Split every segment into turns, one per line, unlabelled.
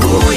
Бог.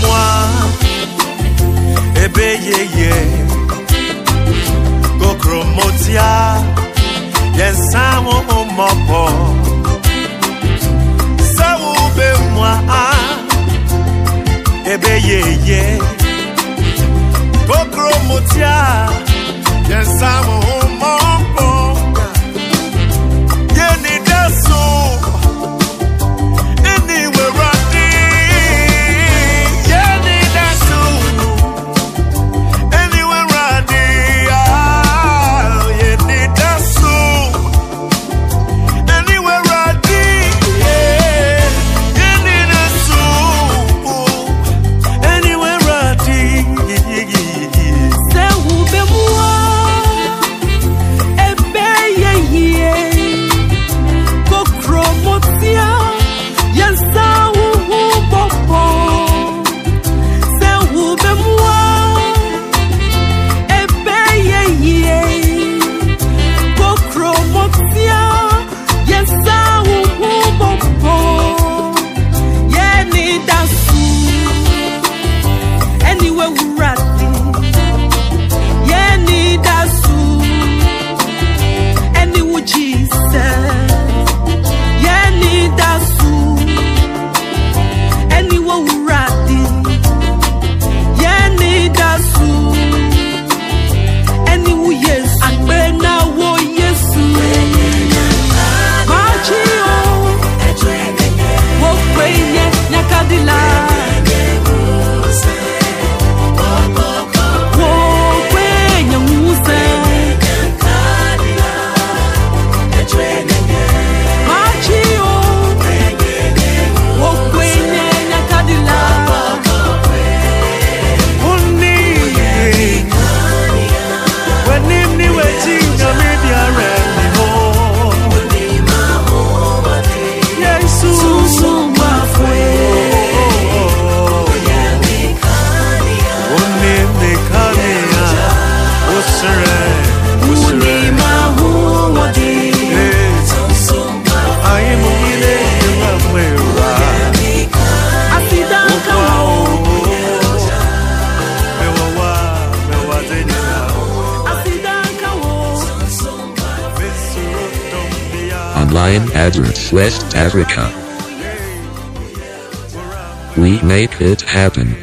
moi. Ebe ye ye Gokromotia Yensa wo umopo Sawube moi. Ebe ye ye Gokromotia
Online Address West Africa. We make it happen.